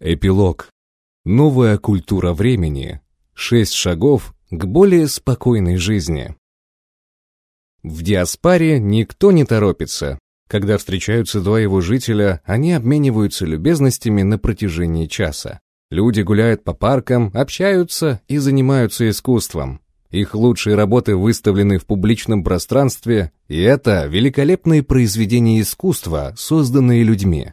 Эпилог. Новая культура времени. Шесть шагов к более спокойной жизни. В диаспоре никто не торопится. Когда встречаются два его жителя, они обмениваются любезностями на протяжении часа. Люди гуляют по паркам, общаются и занимаются искусством. Их лучшие работы выставлены в публичном пространстве, и это великолепные произведения искусства, созданные людьми.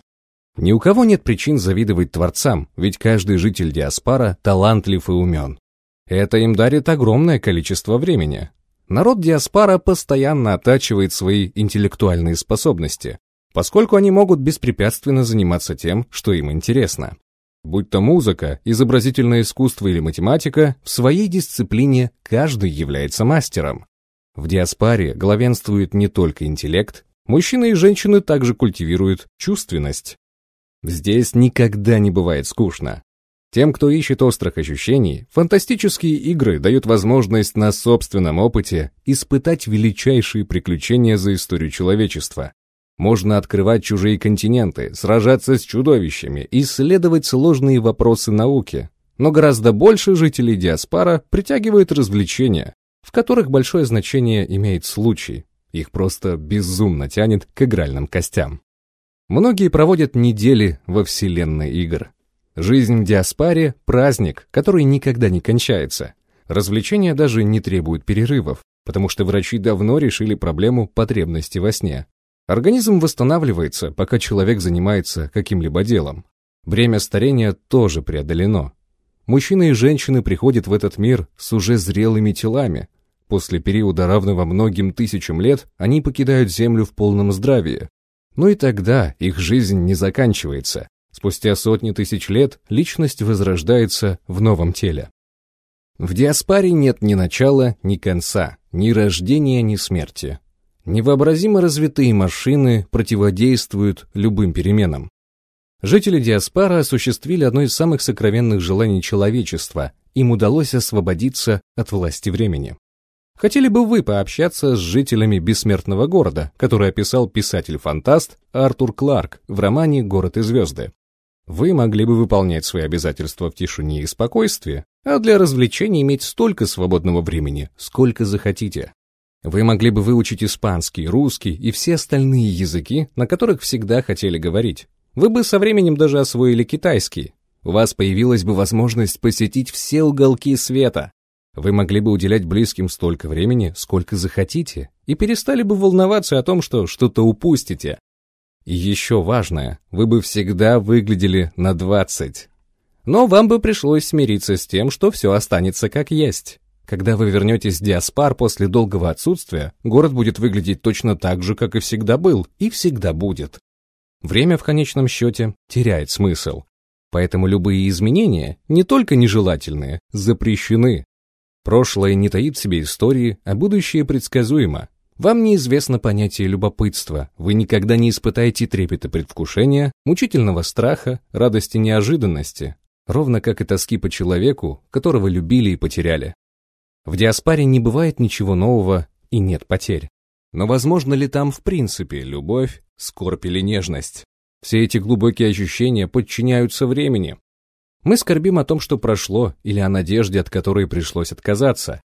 Ни у кого нет причин завидовать творцам, ведь каждый житель диаспора талантлив и умен. Это им дарит огромное количество времени. Народ диаспора постоянно оттачивает свои интеллектуальные способности, поскольку они могут беспрепятственно заниматься тем, что им интересно. Будь то музыка, изобразительное искусство или математика, в своей дисциплине каждый является мастером. В диаспоре главенствует не только интеллект, мужчины и женщины также культивируют чувственность. Здесь никогда не бывает скучно. Тем, кто ищет острых ощущений, фантастические игры дают возможность на собственном опыте испытать величайшие приключения за историю человечества. Можно открывать чужие континенты, сражаться с чудовищами, исследовать сложные вопросы науки. Но гораздо больше жителей диаспора притягивают развлечения, в которых большое значение имеет случай. Их просто безумно тянет к игральным костям. Многие проводят недели во вселенной игр. Жизнь в диаспоре – праздник, который никогда не кончается. Развлечения даже не требуют перерывов, потому что врачи давно решили проблему потребности во сне. Организм восстанавливается, пока человек занимается каким-либо делом. Время старения тоже преодолено. Мужчины и женщины приходят в этот мир с уже зрелыми телами. После периода, равного многим тысячам лет, они покидают Землю в полном здравии, но и тогда их жизнь не заканчивается. Спустя сотни тысяч лет личность возрождается в новом теле. В диаспоре нет ни начала, ни конца, ни рождения, ни смерти. Невообразимо развитые машины противодействуют любым переменам. Жители диаспора осуществили одно из самых сокровенных желаний человечества, им удалось освободиться от власти времени. Хотели бы вы пообщаться с жителями бессмертного города, который описал писатель-фантаст Артур Кларк в романе «Город и звезды»? Вы могли бы выполнять свои обязательства в тишине и спокойствии, а для развлечений иметь столько свободного времени, сколько захотите. Вы могли бы выучить испанский, русский и все остальные языки, на которых всегда хотели говорить. Вы бы со временем даже освоили китайский. У вас появилась бы возможность посетить все уголки света, вы могли бы уделять близким столько времени, сколько захотите, и перестали бы волноваться о том, что что-то упустите. И еще важное, вы бы всегда выглядели на 20. Но вам бы пришлось смириться с тем, что все останется как есть. Когда вы вернетесь в Диаспар после долгого отсутствия, город будет выглядеть точно так же, как и всегда был, и всегда будет. Время в конечном счете теряет смысл. Поэтому любые изменения, не только нежелательные, запрещены. Прошлое не таит в себе истории, а будущее предсказуемо. Вам неизвестно понятие любопытства, вы никогда не испытаете трепета предвкушения, мучительного страха, радости неожиданности, ровно как и тоски по человеку, которого любили и потеряли. В диаспоре не бывает ничего нового и нет потерь. Но возможно ли там в принципе любовь, скорбь или нежность? Все эти глубокие ощущения подчиняются времени, мы скорбим о том, что прошло, или о надежде, от которой пришлось отказаться.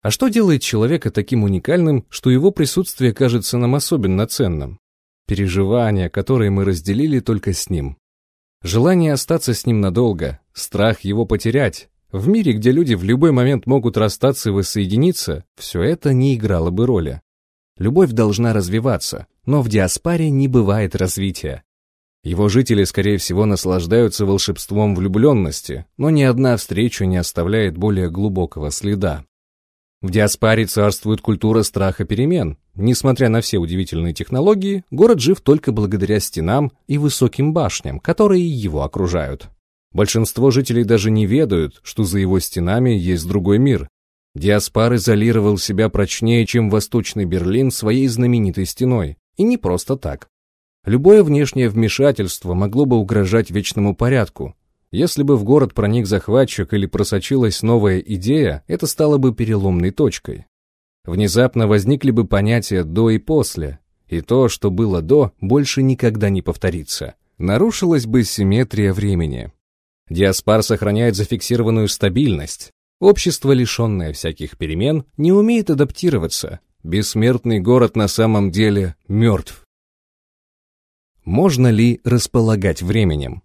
А что делает человека таким уникальным, что его присутствие кажется нам особенно ценным? Переживания, которые мы разделили только с ним. Желание остаться с ним надолго, страх его потерять. В мире, где люди в любой момент могут расстаться и воссоединиться, все это не играло бы роли. Любовь должна развиваться, но в диаспоре не бывает развития. Его жители, скорее всего, наслаждаются волшебством влюбленности, но ни одна встреча не оставляет более глубокого следа. В диаспоре царствует культура страха перемен. Несмотря на все удивительные технологии, город жив только благодаря стенам и высоким башням, которые его окружают. Большинство жителей даже не ведают, что за его стенами есть другой мир. Диаспор изолировал себя прочнее, чем Восточный Берлин своей знаменитой стеной. И не просто так. Любое внешнее вмешательство могло бы угрожать вечному порядку. Если бы в город проник захватчик или просочилась новая идея, это стало бы переломной точкой. Внезапно возникли бы понятия «до» и «после», и то, что было «до», больше никогда не повторится. Нарушилась бы симметрия времени. Диаспар сохраняет зафиксированную стабильность. Общество, лишенное всяких перемен, не умеет адаптироваться. Бессмертный город на самом деле мертв. Можно ли располагать временем?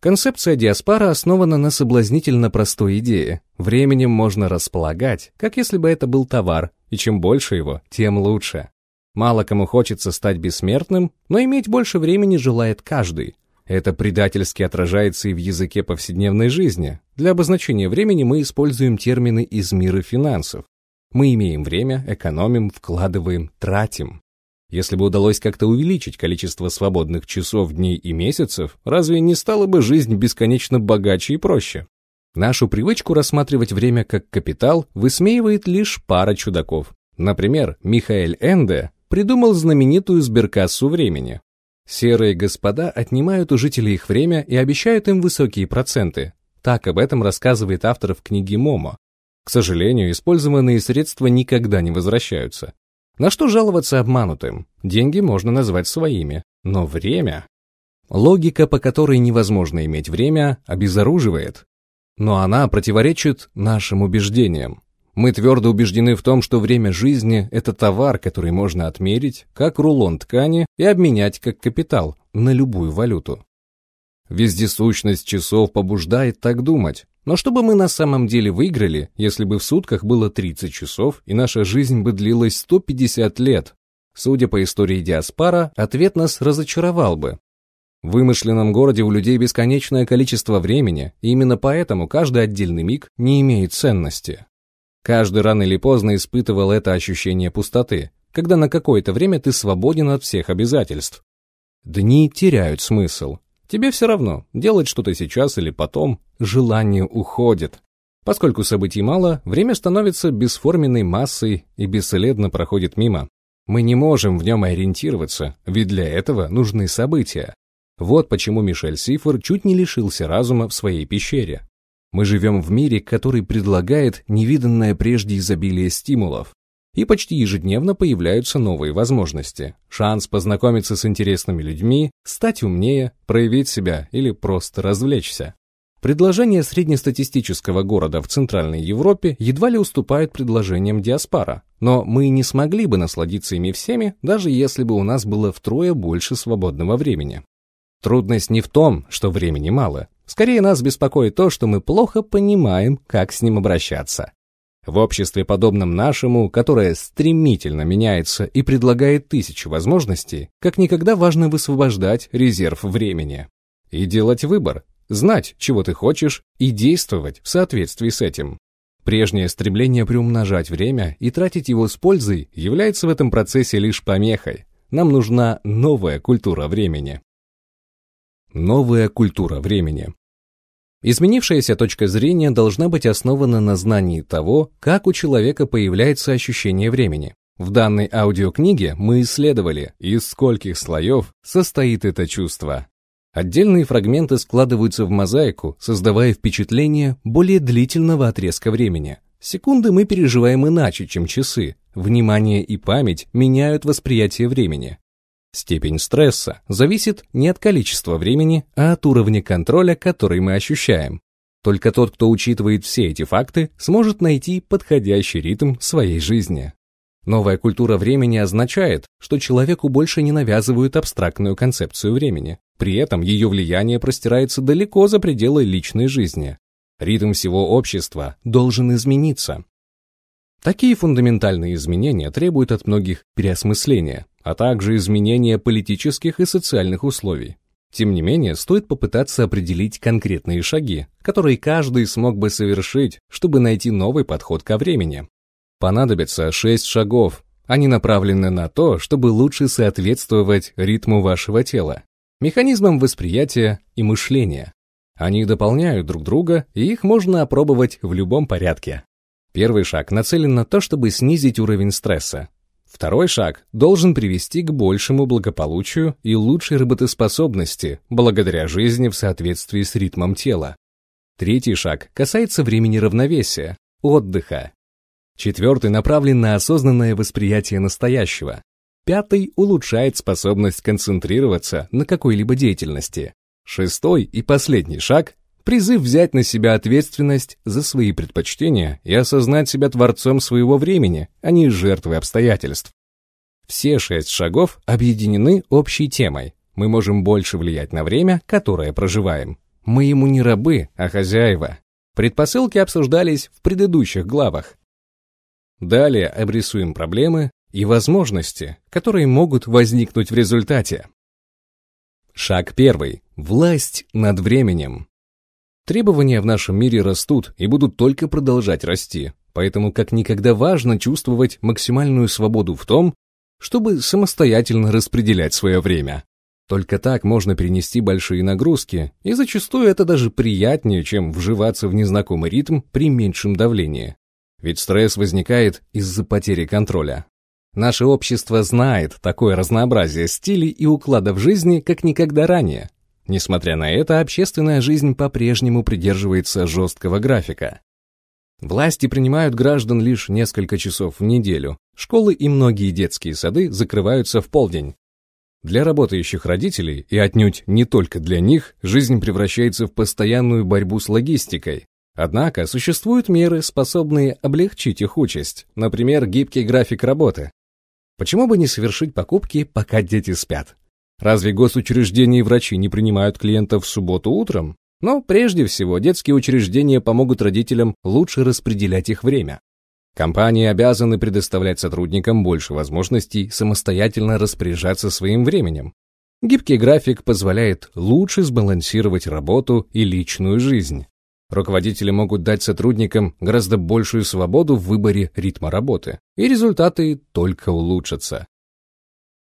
Концепция диаспора основана на соблазнительно простой идее. Временем можно располагать, как если бы это был товар, и чем больше его, тем лучше. Мало кому хочется стать бессмертным, но иметь больше времени желает каждый. Это предательски отражается и в языке повседневной жизни. Для обозначения времени мы используем термины из мира финансов. Мы имеем время, экономим, вкладываем, тратим. Если бы удалось как-то увеличить количество свободных часов, дней и месяцев, разве не стала бы жизнь бесконечно богаче и проще? Нашу привычку рассматривать время как капитал высмеивает лишь пара чудаков. Например, Михаэль Энде придумал знаменитую сберкассу времени. Серые господа отнимают у жителей их время и обещают им высокие проценты. Так об этом рассказывает автор в книге Момо. К сожалению, использованные средства никогда не возвращаются. На что жаловаться обманутым? Деньги можно назвать своими, но время... Логика, по которой невозможно иметь время, обезоруживает. Но она противоречит нашим убеждениям. Мы твердо убеждены в том, что время жизни – это товар, который можно отмерить, как рулон ткани, и обменять как капитал на любую валюту. Вездесущность часов побуждает так думать. Но что бы мы на самом деле выиграли, если бы в сутках было 30 часов и наша жизнь бы длилась 150 лет? Судя по истории диаспора, ответ нас разочаровал бы. В вымышленном городе у людей бесконечное количество времени, и именно поэтому каждый отдельный миг не имеет ценности. Каждый рано или поздно испытывал это ощущение пустоты, когда на какое-то время ты свободен от всех обязательств. Дни теряют смысл. Тебе все равно, делать что-то сейчас или потом, желание уходит. Поскольку событий мало, время становится бесформенной массой и бесследно проходит мимо. Мы не можем в нем ориентироваться, ведь для этого нужны события. Вот почему Мишель Сифор чуть не лишился разума в своей пещере. Мы живем в мире, который предлагает невиданное прежде изобилие стимулов. И почти ежедневно появляются новые возможности. Шанс познакомиться с интересными людьми, стать умнее, проявить себя или просто развлечься. Предложения среднестатистического города в Центральной Европе едва ли уступают предложениям диаспора, но мы не смогли бы насладиться ими всеми, даже если бы у нас было втрое больше свободного времени. Трудность не в том, что времени мало, Скорее нас беспокоит то, что мы плохо понимаем, как с ним обращаться. В обществе, подобном нашему, которое стремительно меняется и предлагает тысячу возможностей, как никогда важно высвобождать резерв времени. И делать выбор, знать, чего ты хочешь, и действовать в соответствии с этим. Прежнее стремление приумножать время и тратить его с пользой является в этом процессе лишь помехой. Нам нужна новая культура времени. Новая культура времени. Изменившаяся точка зрения должна быть основана на знании того, как у человека появляется ощущение времени. В данной аудиокниге мы исследовали, из скольких слоев состоит это чувство. Отдельные фрагменты складываются в мозаику, создавая впечатление более длительного отрезка времени. Секунды мы переживаем иначе, чем часы. Внимание и память меняют восприятие времени. Степень стресса зависит не от количества времени, а от уровня контроля, который мы ощущаем. Только тот, кто учитывает все эти факты, сможет найти подходящий ритм своей жизни. Новая культура времени означает, что человеку больше не навязывают абстрактную концепцию времени. При этом ее влияние простирается далеко за пределы личной жизни. Ритм всего общества должен измениться. Такие фундаментальные изменения требуют от многих переосмысления, а также изменения политических и социальных условий. Тем не менее, стоит попытаться определить конкретные шаги, которые каждый смог бы совершить, чтобы найти новый подход ко времени. Понадобится шесть шагов. Они направлены на то, чтобы лучше соответствовать ритму вашего тела, механизмам восприятия и мышления. Они дополняют друг друга, и их можно опробовать в любом порядке. Первый шаг нацелен на то, чтобы снизить уровень стресса, Второй шаг должен привести к большему благополучию и лучшей работоспособности благодаря жизни в соответствии с ритмом тела. Третий шаг касается времени равновесия, отдыха. Четвертый направлен на осознанное восприятие настоящего. Пятый улучшает способность концентрироваться на какой-либо деятельности. Шестой и последний шаг призыв взять на себя ответственность за свои предпочтения и осознать себя творцом своего времени, а не жертвой обстоятельств. Все шесть шагов объединены общей темой. Мы можем больше влиять на время, которое проживаем. Мы ему не рабы, а хозяева. Предпосылки обсуждались в предыдущих главах. Далее обрисуем проблемы и возможности, которые могут возникнуть в результате. Шаг первый. Власть над временем. Требования в нашем мире растут и будут только продолжать расти, поэтому как никогда важно чувствовать максимальную свободу в том, чтобы самостоятельно распределять свое время. Только так можно перенести большие нагрузки, и зачастую это даже приятнее, чем вживаться в незнакомый ритм при меньшем давлении. Ведь стресс возникает из-за потери контроля. Наше общество знает такое разнообразие стилей и укладов жизни, как никогда ранее. Несмотря на это, общественная жизнь по-прежнему придерживается жесткого графика. Власти принимают граждан лишь несколько часов в неделю. Школы и многие детские сады закрываются в полдень. Для работающих родителей, и отнюдь не только для них, жизнь превращается в постоянную борьбу с логистикой. Однако существуют меры, способные облегчить их участь, например, гибкий график работы. Почему бы не совершить покупки, пока дети спят? Разве госучреждения и врачи не принимают клиентов в субботу утром? Но прежде всего детские учреждения помогут родителям лучше распределять их время. Компании обязаны предоставлять сотрудникам больше возможностей самостоятельно распоряжаться своим временем. Гибкий график позволяет лучше сбалансировать работу и личную жизнь. Руководители могут дать сотрудникам гораздо большую свободу в выборе ритма работы, и результаты только улучшатся.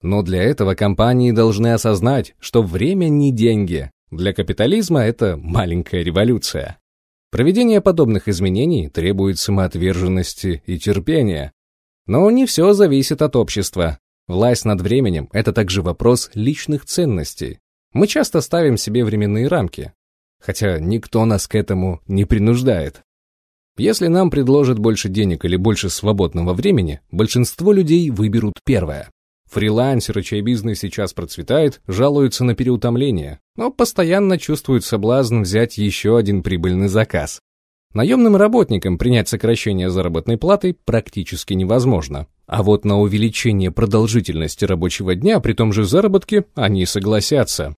Но для этого компании должны осознать, что время не деньги. Для капитализма это маленькая революция. Проведение подобных изменений требует самоотверженности и терпения. Но не все зависит от общества. Власть над временем – это также вопрос личных ценностей. Мы часто ставим себе временные рамки, хотя никто нас к этому не принуждает. Если нам предложат больше денег или больше свободного времени, большинство людей выберут первое. Фрилансеры, чей бизнес сейчас процветает, жалуются на переутомление, но постоянно чувствуют соблазн взять еще один прибыльный заказ. Наемным работникам принять сокращение заработной платы практически невозможно. А вот на увеличение продолжительности рабочего дня при том же заработке они согласятся.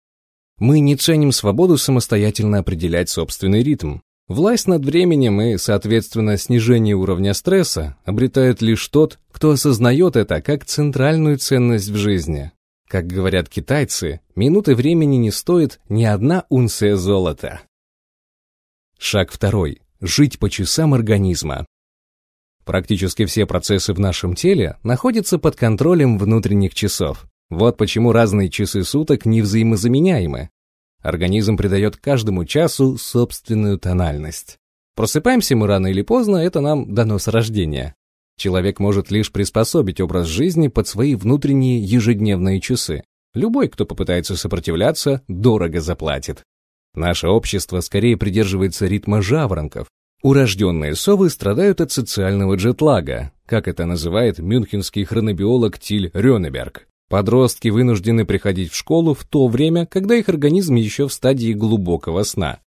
Мы не ценим свободу самостоятельно определять собственный ритм. Власть над временем и, соответственно, снижение уровня стресса обретает лишь тот, кто осознает это как центральную ценность в жизни. Как говорят китайцы, минуты времени не стоит ни одна унция золота. Шаг второй. Жить по часам организма. Практически все процессы в нашем теле находятся под контролем внутренних часов. Вот почему разные часы суток не взаимозаменяемы. Организм придает каждому часу собственную тональность. Просыпаемся мы рано или поздно, это нам дано с рождения. Человек может лишь приспособить образ жизни под свои внутренние ежедневные часы. Любой, кто попытается сопротивляться, дорого заплатит. Наше общество скорее придерживается ритма жаворонков. Урожденные совы страдают от социального джетлага, как это называет мюнхенский хронобиолог Тиль Рёнеберг. Подростки вынуждены приходить в школу в то время, когда их организм еще в стадии глубокого сна.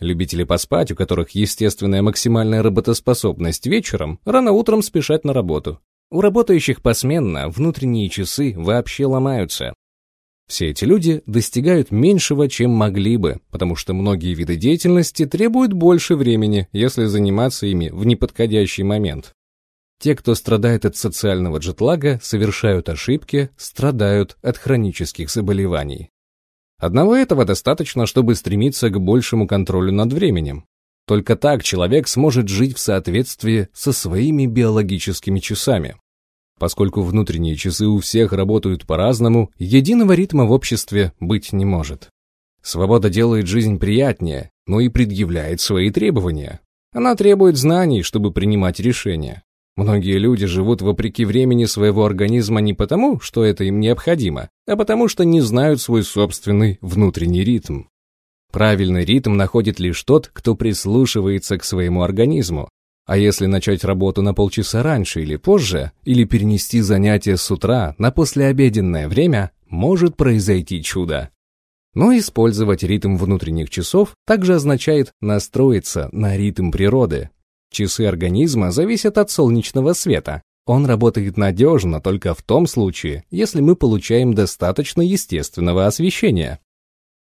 Любители поспать, у которых естественная максимальная работоспособность вечером, рано утром спешат на работу. У работающих посменно внутренние часы вообще ломаются. Все эти люди достигают меньшего, чем могли бы, потому что многие виды деятельности требуют больше времени, если заниматься ими в неподходящий момент. Те, кто страдает от социального джетлага, совершают ошибки, страдают от хронических заболеваний. Одного этого достаточно, чтобы стремиться к большему контролю над временем. Только так человек сможет жить в соответствии со своими биологическими часами. Поскольку внутренние часы у всех работают по-разному, единого ритма в обществе быть не может. Свобода делает жизнь приятнее, но и предъявляет свои требования. Она требует знаний, чтобы принимать решения. Многие люди живут вопреки времени своего организма не потому, что это им необходимо, а потому что не знают свой собственный внутренний ритм. Правильный ритм находит лишь тот, кто прислушивается к своему организму. А если начать работу на полчаса раньше или позже, или перенести занятия с утра на послеобеденное время, может произойти чудо. Но использовать ритм внутренних часов также означает настроиться на ритм природы. Часы организма зависят от солнечного света. Он работает надежно только в том случае, если мы получаем достаточно естественного освещения.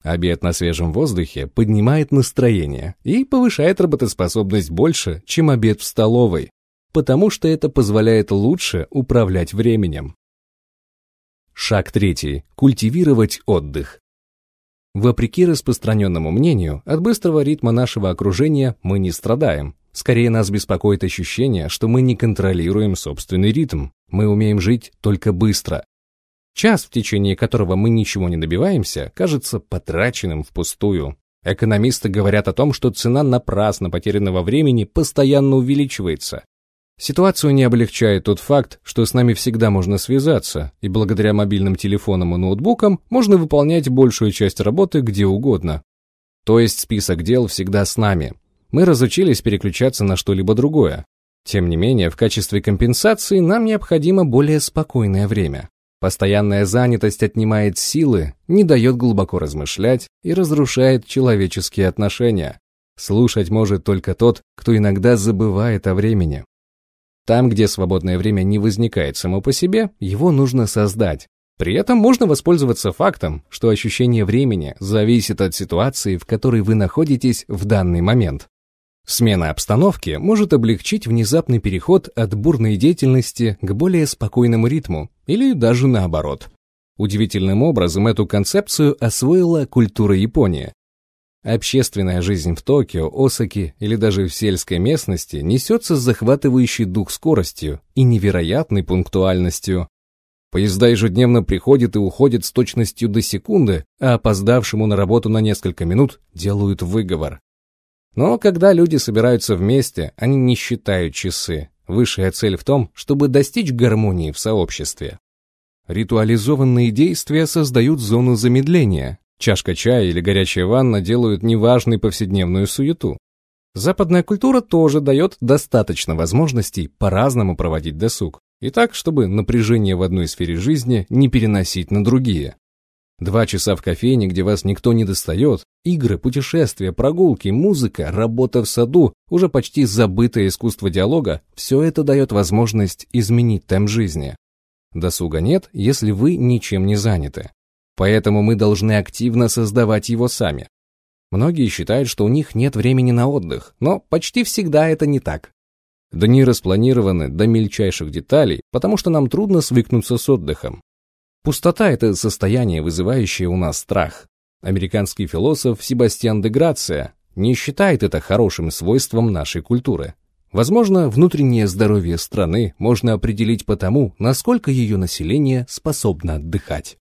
Обед на свежем воздухе поднимает настроение и повышает работоспособность больше, чем обед в столовой, потому что это позволяет лучше управлять временем. Шаг третий. Культивировать отдых. Вопреки распространенному мнению, от быстрого ритма нашего окружения мы не страдаем. Скорее нас беспокоит ощущение, что мы не контролируем собственный ритм. Мы умеем жить только быстро. Час, в течение которого мы ничего не добиваемся, кажется потраченным впустую. Экономисты говорят о том, что цена напрасно потерянного времени постоянно увеличивается. Ситуацию не облегчает тот факт, что с нами всегда можно связаться, и благодаря мобильным телефонам и ноутбукам можно выполнять большую часть работы где угодно. То есть список дел всегда с нами. Мы разучились переключаться на что-либо другое. Тем не менее, в качестве компенсации нам необходимо более спокойное время. Постоянная занятость отнимает силы, не дает глубоко размышлять и разрушает человеческие отношения. Слушать может только тот, кто иногда забывает о времени. Там, где свободное время не возникает само по себе, его нужно создать. При этом можно воспользоваться фактом, что ощущение времени зависит от ситуации, в которой вы находитесь в данный момент. Смена обстановки может облегчить внезапный переход от бурной деятельности к более спокойному ритму, или даже наоборот. Удивительным образом эту концепцию освоила культура Японии, Общественная жизнь в Токио, Осаке или даже в сельской местности несется с захватывающей дух скоростью и невероятной пунктуальностью. Поезда ежедневно приходят и уходят с точностью до секунды, а опоздавшему на работу на несколько минут делают выговор. Но когда люди собираются вместе, они не считают часы. Высшая цель в том, чтобы достичь гармонии в сообществе. Ритуализованные действия создают зону замедления, Чашка чая или горячая ванна делают неважной повседневную суету. Западная культура тоже дает достаточно возможностей по-разному проводить досуг, и так, чтобы напряжение в одной сфере жизни не переносить на другие. Два часа в кофейне, где вас никто не достает, игры, путешествия, прогулки, музыка, работа в саду, уже почти забытое искусство диалога – все это дает возможность изменить темп жизни. Досуга нет, если вы ничем не заняты. Поэтому мы должны активно создавать его сами. Многие считают, что у них нет времени на отдых, но почти всегда это не так. Дни распланированы до мельчайших деталей, потому что нам трудно свыкнуться с отдыхом. Пустота – это состояние, вызывающее у нас страх. Американский философ Себастьян де Грация не считает это хорошим свойством нашей культуры. Возможно, внутреннее здоровье страны можно определить по тому, насколько ее население способно отдыхать.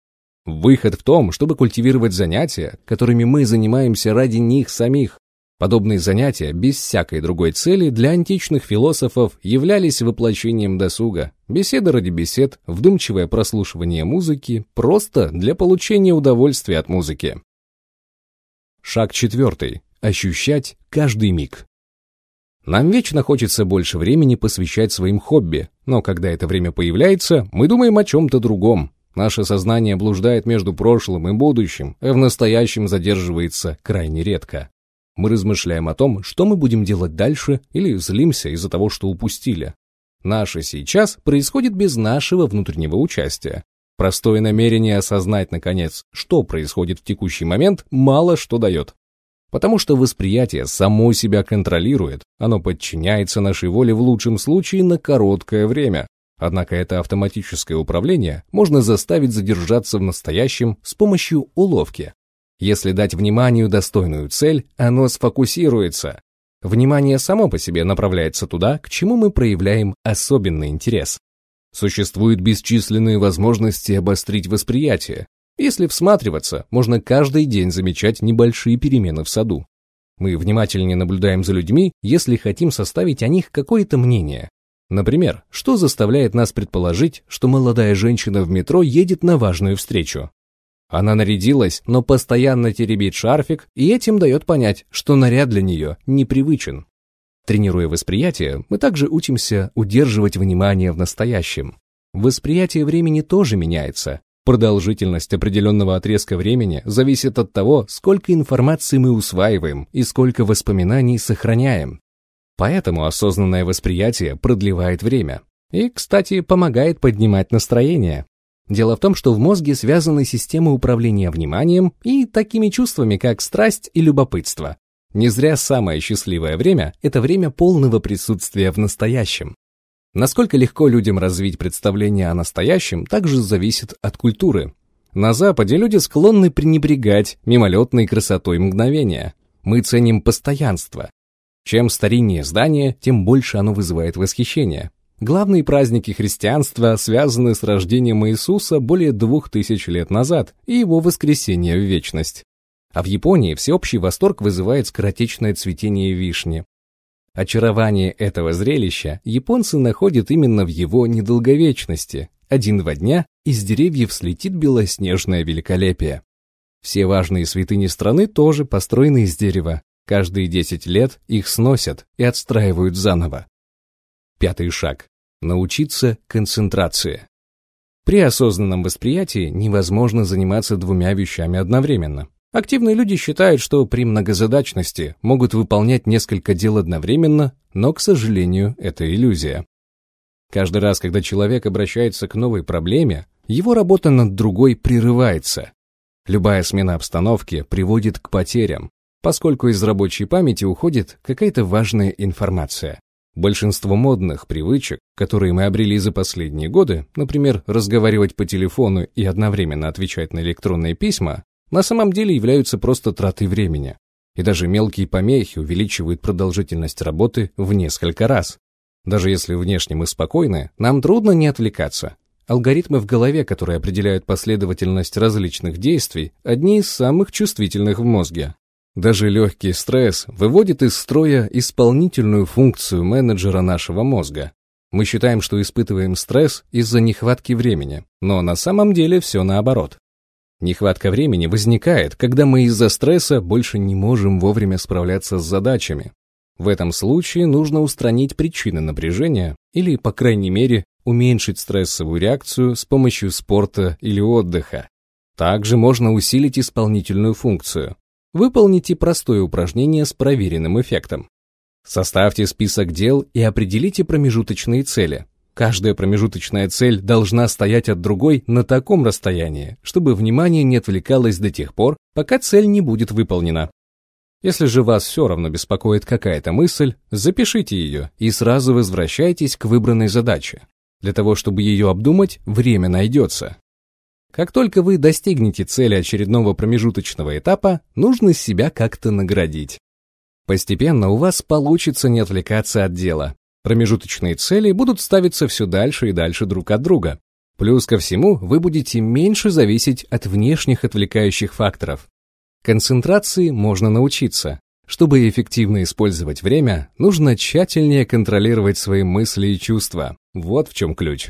Выход в том, чтобы культивировать занятия, которыми мы занимаемся ради них самих. Подобные занятия, без всякой другой цели, для античных философов являлись воплощением досуга. Беседа ради бесед, вдумчивое прослушивание музыки, просто для получения удовольствия от музыки. Шаг четвертый. Ощущать каждый миг. Нам вечно хочется больше времени посвящать своим хобби, но когда это время появляется, мы думаем о чем-то другом. Наше сознание блуждает между прошлым и будущим, а в настоящем задерживается крайне редко. Мы размышляем о том, что мы будем делать дальше, или злимся из-за того, что упустили. Наше сейчас происходит без нашего внутреннего участия. Простое намерение осознать, наконец, что происходит в текущий момент, мало что дает. Потому что восприятие само себя контролирует, оно подчиняется нашей воле в лучшем случае на короткое время, Однако это автоматическое управление можно заставить задержаться в настоящем с помощью уловки. Если дать вниманию достойную цель, оно сфокусируется. Внимание само по себе направляется туда, к чему мы проявляем особенный интерес. Существуют бесчисленные возможности обострить восприятие. Если всматриваться, можно каждый день замечать небольшие перемены в саду. Мы внимательнее наблюдаем за людьми, если хотим составить о них какое-то мнение, Например, что заставляет нас предположить, что молодая женщина в метро едет на важную встречу? Она нарядилась, но постоянно теребит шарфик, и этим дает понять, что наряд для нее непривычен. Тренируя восприятие, мы также учимся удерживать внимание в настоящем. Восприятие времени тоже меняется. Продолжительность определенного отрезка времени зависит от того, сколько информации мы усваиваем и сколько воспоминаний сохраняем. Поэтому осознанное восприятие продлевает время. И, кстати, помогает поднимать настроение. Дело в том, что в мозге связаны системы управления вниманием и такими чувствами, как страсть и любопытство. Не зря самое счастливое время – это время полного присутствия в настоящем. Насколько легко людям развить представление о настоящем, также зависит от культуры. На Западе люди склонны пренебрегать мимолетной красотой мгновения. Мы ценим постоянство. Чем стариннее здание, тем больше оно вызывает восхищение. Главные праздники христианства связаны с рождением Иисуса более двух тысяч лет назад и его воскресение в вечность. А в Японии всеобщий восторг вызывает скоротечное цветение вишни. Очарование этого зрелища японцы находят именно в его недолговечности. Один-два дня из деревьев слетит белоснежное великолепие. Все важные святыни страны тоже построены из дерева. Каждые 10 лет их сносят и отстраивают заново. Пятый шаг. Научиться концентрации. При осознанном восприятии невозможно заниматься двумя вещами одновременно. Активные люди считают, что при многозадачности могут выполнять несколько дел одновременно, но, к сожалению, это иллюзия. Каждый раз, когда человек обращается к новой проблеме, его работа над другой прерывается. Любая смена обстановки приводит к потерям, поскольку из рабочей памяти уходит какая-то важная информация. Большинство модных привычек, которые мы обрели за последние годы, например, разговаривать по телефону и одновременно отвечать на электронные письма, на самом деле являются просто тратой времени. И даже мелкие помехи увеличивают продолжительность работы в несколько раз. Даже если внешне мы спокойны, нам трудно не отвлекаться. Алгоритмы в голове, которые определяют последовательность различных действий, одни из самых чувствительных в мозге. Даже легкий стресс выводит из строя исполнительную функцию менеджера нашего мозга. Мы считаем, что испытываем стресс из-за нехватки времени, но на самом деле все наоборот. Нехватка времени возникает, когда мы из-за стресса больше не можем вовремя справляться с задачами. В этом случае нужно устранить причины напряжения или, по крайней мере, уменьшить стрессовую реакцию с помощью спорта или отдыха. Также можно усилить исполнительную функцию. Выполните простое упражнение с проверенным эффектом. Составьте список дел и определите промежуточные цели. Каждая промежуточная цель должна стоять от другой на таком расстоянии, чтобы внимание не отвлекалось до тех пор, пока цель не будет выполнена. Если же вас все равно беспокоит какая-то мысль, запишите ее и сразу возвращайтесь к выбранной задаче. Для того, чтобы ее обдумать, время найдется. Как только вы достигнете цели очередного промежуточного этапа, нужно себя как-то наградить. Постепенно у вас получится не отвлекаться от дела. Промежуточные цели будут ставиться все дальше и дальше друг от друга. Плюс ко всему, вы будете меньше зависеть от внешних отвлекающих факторов. Концентрации можно научиться. Чтобы эффективно использовать время, нужно тщательнее контролировать свои мысли и чувства. Вот в чем ключ.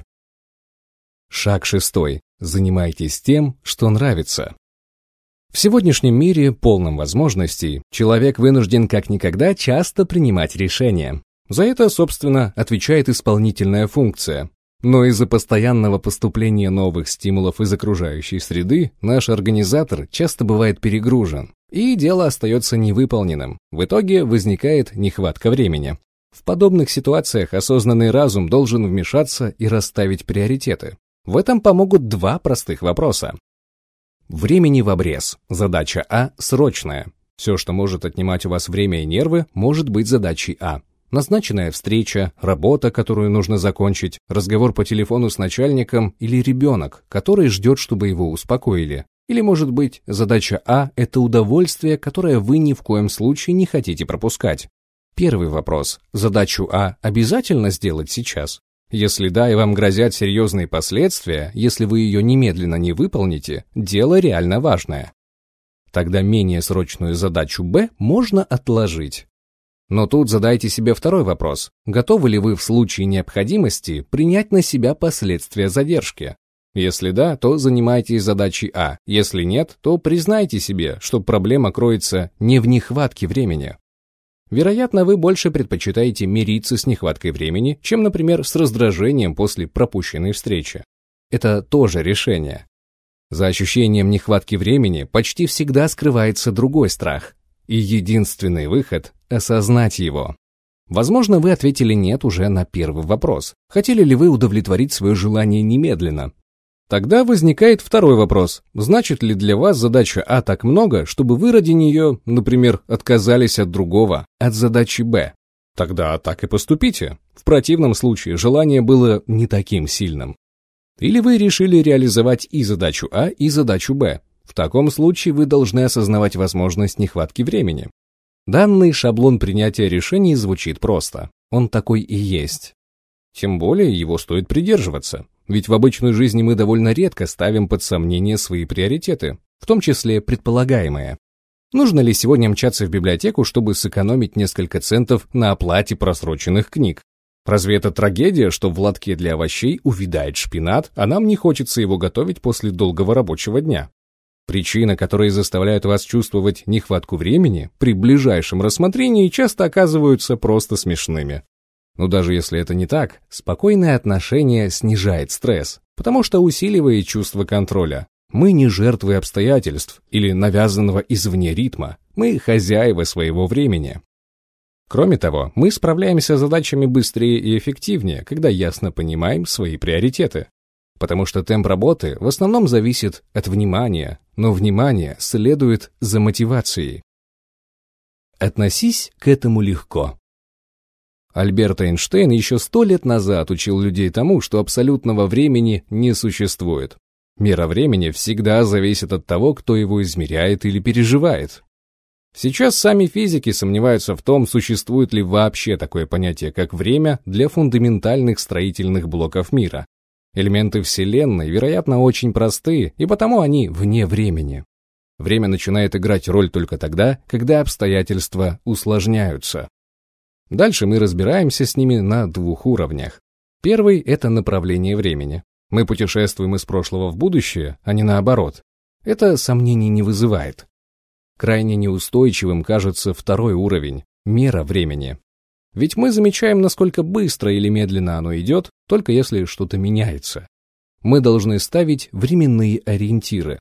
Шаг шестой. Занимайтесь тем, что нравится. В сегодняшнем мире, полном возможностей, человек вынужден как никогда часто принимать решения. За это, собственно, отвечает исполнительная функция. Но из-за постоянного поступления новых стимулов из окружающей среды наш организатор часто бывает перегружен, и дело остается невыполненным. В итоге возникает нехватка времени. В подобных ситуациях осознанный разум должен вмешаться и расставить приоритеты. В этом помогут два простых вопроса. Времени в обрез. Задача А срочная. Все, что может отнимать у вас время и нервы, может быть задачей А. Назначенная встреча, работа, которую нужно закончить, разговор по телефону с начальником или ребенок, который ждет, чтобы его успокоили. Или, может быть, задача А – это удовольствие, которое вы ни в коем случае не хотите пропускать. Первый вопрос. Задачу А обязательно сделать сейчас? Если да, и вам грозят серьезные последствия, если вы ее немедленно не выполните, дело реально важное. Тогда менее срочную задачу Б можно отложить. Но тут задайте себе второй вопрос. Готовы ли вы в случае необходимости принять на себя последствия задержки? Если да, то занимайтесь задачей А. Если нет, то признайте себе, что проблема кроется не в нехватке времени, Вероятно, вы больше предпочитаете мириться с нехваткой времени, чем, например, с раздражением после пропущенной встречи. Это тоже решение. За ощущением нехватки времени почти всегда скрывается другой страх. И единственный выход – осознать его. Возможно, вы ответили «нет» уже на первый вопрос. Хотели ли вы удовлетворить свое желание немедленно? Тогда возникает второй вопрос. Значит ли для вас задача А так много, чтобы вы ради нее, например, отказались от другого, от задачи Б? Тогда так и поступите. В противном случае желание было не таким сильным. Или вы решили реализовать и задачу А, и задачу Б. В таком случае вы должны осознавать возможность нехватки времени. Данный шаблон принятия решений звучит просто. Он такой и есть. Тем более его стоит придерживаться. Ведь в обычной жизни мы довольно редко ставим под сомнение свои приоритеты, в том числе предполагаемые. Нужно ли сегодня мчаться в библиотеку, чтобы сэкономить несколько центов на оплате просроченных книг? Разве это трагедия, что в лотке для овощей увядает шпинат, а нам не хочется его готовить после долгого рабочего дня? Причины, которые заставляют вас чувствовать нехватку времени, при ближайшем рассмотрении часто оказываются просто смешными. Но даже если это не так, спокойное отношение снижает стресс, потому что усиливает чувство контроля. Мы не жертвы обстоятельств или навязанного извне ритма, мы хозяева своего времени. Кроме того, мы справляемся с задачами быстрее и эффективнее, когда ясно понимаем свои приоритеты. Потому что темп работы в основном зависит от внимания, но внимание следует за мотивацией. Относись к этому легко. Альберт Эйнштейн еще сто лет назад учил людей тому, что абсолютного времени не существует. Мера времени всегда зависит от того, кто его измеряет или переживает. Сейчас сами физики сомневаются в том, существует ли вообще такое понятие, как время для фундаментальных строительных блоков мира. Элементы Вселенной, вероятно, очень простые, и потому они вне времени. Время начинает играть роль только тогда, когда обстоятельства усложняются. Дальше мы разбираемся с ними на двух уровнях. Первый – это направление времени. Мы путешествуем из прошлого в будущее, а не наоборот. Это сомнений не вызывает. Крайне неустойчивым кажется второй уровень – мера времени. Ведь мы замечаем, насколько быстро или медленно оно идет, только если что-то меняется. Мы должны ставить временные ориентиры.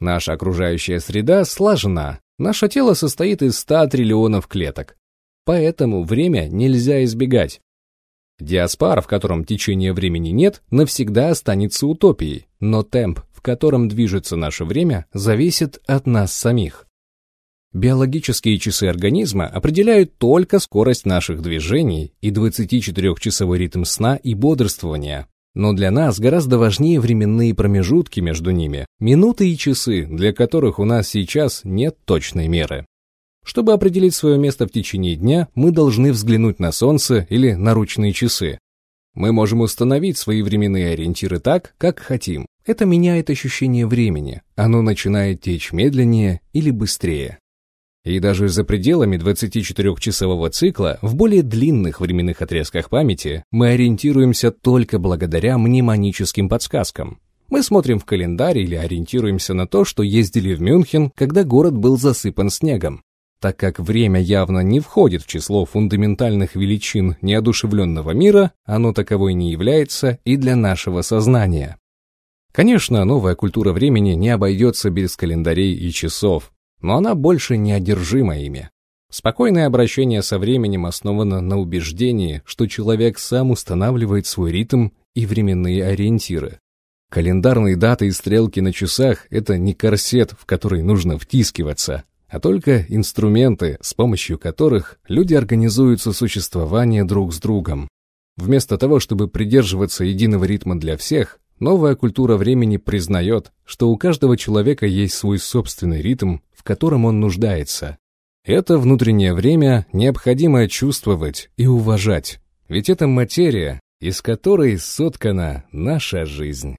Наша окружающая среда слажена. Наше тело состоит из 100 триллионов клеток. Поэтому время нельзя избегать. Диаспара, в котором течения времени нет, навсегда останется утопией, но темп, в котором движется наше время, зависит от нас самих. Биологические часы организма определяют только скорость наших движений и 24-часовой ритм сна и бодрствования. Но для нас гораздо важнее временные промежутки между ними, минуты и часы, для которых у нас сейчас нет точной меры. Чтобы определить свое место в течение дня, мы должны взглянуть на солнце или наручные часы. Мы можем установить свои временные ориентиры так, как хотим. Это меняет ощущение времени. Оно начинает течь медленнее или быстрее. И даже за пределами 24-часового цикла, в более длинных временных отрезках памяти, мы ориентируемся только благодаря мнемоническим подсказкам. Мы смотрим в календарь или ориентируемся на то, что ездили в Мюнхен, когда город был засыпан снегом. Так как время явно не входит в число фундаментальных величин неодушевленного мира, оно таковой не является и для нашего сознания. Конечно, новая культура времени не обойдется без календарей и часов, но она больше не одержима ими. Спокойное обращение со временем основано на убеждении, что человек сам устанавливает свой ритм и временные ориентиры. Календарные даты и стрелки на часах – это не корсет, в который нужно втискиваться, а только инструменты, с помощью которых люди организуют сосуществование друг с другом. Вместо того, чтобы придерживаться единого ритма для всех, новая культура времени признает, что у каждого человека есть свой собственный ритм, в котором он нуждается. Это внутреннее время необходимо чувствовать и уважать, ведь это материя, из которой соткана наша жизнь.